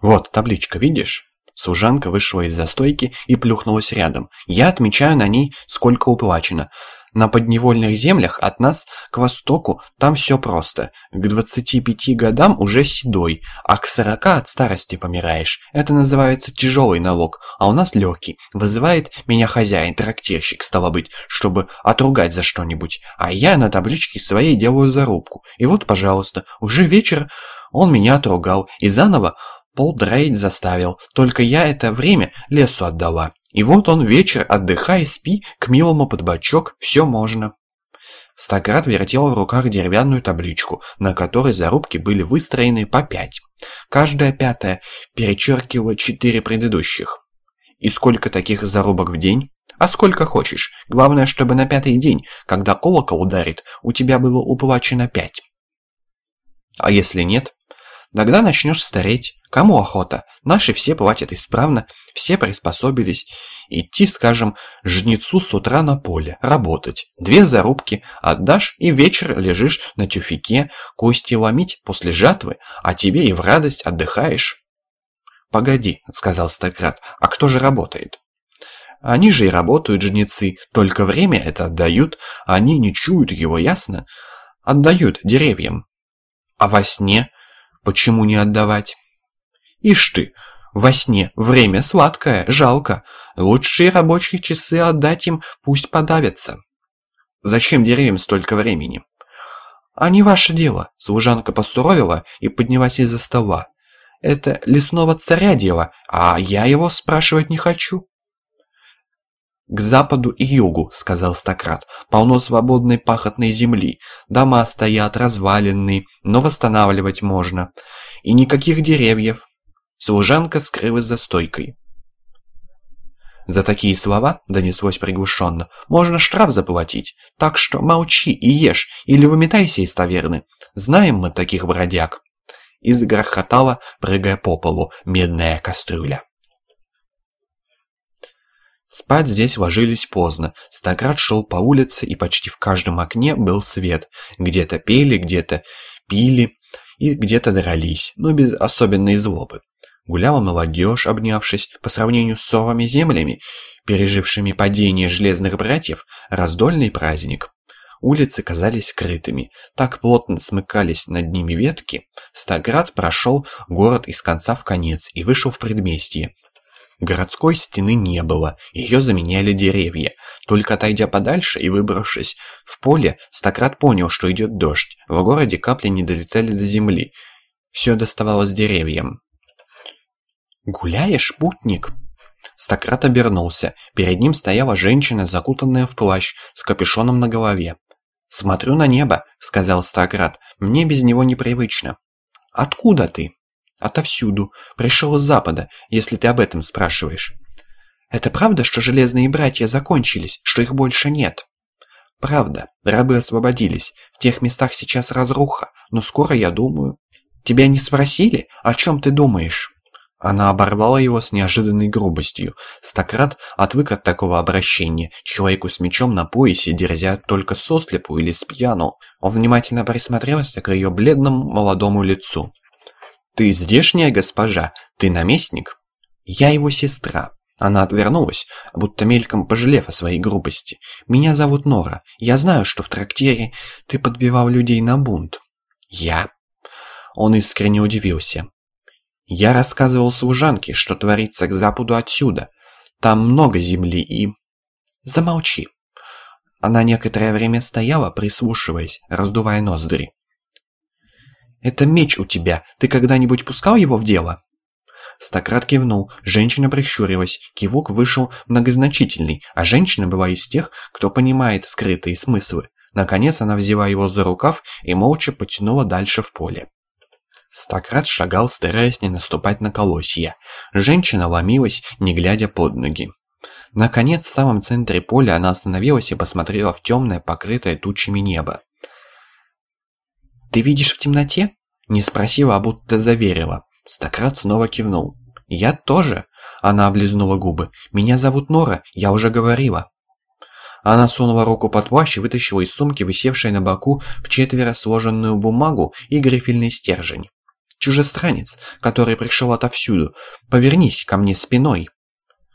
Вот, табличка, видишь? Служанка вышла из застойки и плюхнулась рядом. Я отмечаю на ней, сколько уплачено. На подневольных землях от нас к востоку там все просто. К 25 годам уже седой, а к 40 от старости помираешь. Это называется тяжелый налог, а у нас легкий. Вызывает меня хозяин, трактирщик, стало быть, чтобы отругать за что-нибудь. А я на табличке своей делаю зарубку. И вот, пожалуйста, уже вечер он меня отругал и заново пол драить заставил. Только я это время лесу отдала. И вот он вечер, отдыхай, спи, к милому под бочок, все можно. Стократ вертел в руках деревянную табличку, на которой зарубки были выстроены по пять. Каждая пятая перечеркивала четыре предыдущих. И сколько таких зарубок в день? А сколько хочешь. Главное, чтобы на пятый день, когда колокол ударит, у тебя было уплачено пять. А если нет? Тогда начнешь стареть. Кому охота? Наши все платят исправно, все приспособились. Идти, скажем, жнецу с утра на поле, работать. Две зарубки отдашь и вечер лежишь на тюфике, кости ломить после жатвы, а тебе и в радость отдыхаешь. «Погоди», — сказал Стократ, — «а кто же работает?» «Они же и работают, жнецы, только время это отдают, они не чуют его, ясно? Отдают деревьям. А во сне почему не отдавать?» Ишь ты, во сне время сладкое, жалко. Лучшие рабочие часы отдать им, пусть подавятся. Зачем деревьям столько времени? А не ваше дело, служанка посуровила и поднялась из-за стола. Это лесного царя дело, а я его спрашивать не хочу. «К западу и югу», — сказал Стократ, — «полно свободной пахотной земли. Дома стоят разваленные, но восстанавливать можно. И никаких деревьев, Служанка скрылась за стойкой. За такие слова, донеслось приглушенно, можно штраф заплатить, так что молчи и ешь, или выметайся из таверны. Знаем мы таких бродяг. И загрохотала, прыгая по полу, медная кастрюля. Спать здесь ложились поздно. Стократ шел по улице, и почти в каждом окне был свет. Где-то пели, где-то пили и где-то дрались, но без особенной злобы. Гуляла молодежь, обнявшись, по сравнению с совами землями, пережившими падение железных братьев, раздольный праздник. Улицы казались скрытыми, так плотно смыкались над ними ветки. Стаград прошел город из конца в конец и вышел в предместье. Городской стены не было, ее заменяли деревья. Только отойдя подальше и выбравшись в поле, Стократ понял, что идет дождь. В городе капли не долетали до земли. Все доставалось деревьям. «Гуляешь, путник?» Стократ обернулся. Перед ним стояла женщина, закутанная в плащ, с капюшоном на голове. «Смотрю на небо», — сказал Стократ. «Мне без него непривычно». «Откуда ты?» «Отовсюду. Пришел из запада, если ты об этом спрашиваешь». «Это правда, что железные братья закончились, что их больше нет?» «Правда. Рабы освободились. В тех местах сейчас разруха, но скоро, я думаю...» «Тебя не спросили? О чем ты думаешь?» Она оборвала его с неожиданной грубостью. Стократ отвык от такого обращения. Человеку с мечом на поясе дерзят только сослепу или спьяну. Он внимательно присмотрелся к ее бледному молодому лицу. «Ты здешняя госпожа? Ты наместник?» «Я его сестра». Она отвернулась, будто мельком пожалев о своей грубости. «Меня зовут Нора. Я знаю, что в трактире ты подбивал людей на бунт». «Я?» Он искренне удивился. Я рассказывал служанке, что творится к западу отсюда. Там много земли и... Замолчи. Она некоторое время стояла, прислушиваясь, раздувая ноздри. «Это меч у тебя. Ты когда-нибудь пускал его в дело?» Стократ кивнул, женщина прищурилась, кивок вышел многозначительный, а женщина была из тех, кто понимает скрытые смыслы. Наконец она взяла его за рукав и молча потянула дальше в поле. Стократ шагал, стараясь не наступать на колосья. Женщина ломилась, не глядя под ноги. Наконец, в самом центре поля она остановилась и посмотрела в темное, покрытое тучами небо. «Ты видишь в темноте?» Не спросила, а будто заверила. Стократ снова кивнул. «Я тоже?» Она облизнула губы. «Меня зовут Нора, я уже говорила». Она сунула руку под плащ и вытащила из сумки, висевшей на боку, в четверо сложенную бумагу и грифельный стержень. чужестранец, который пришел отовсюду. Повернись ко мне спиной».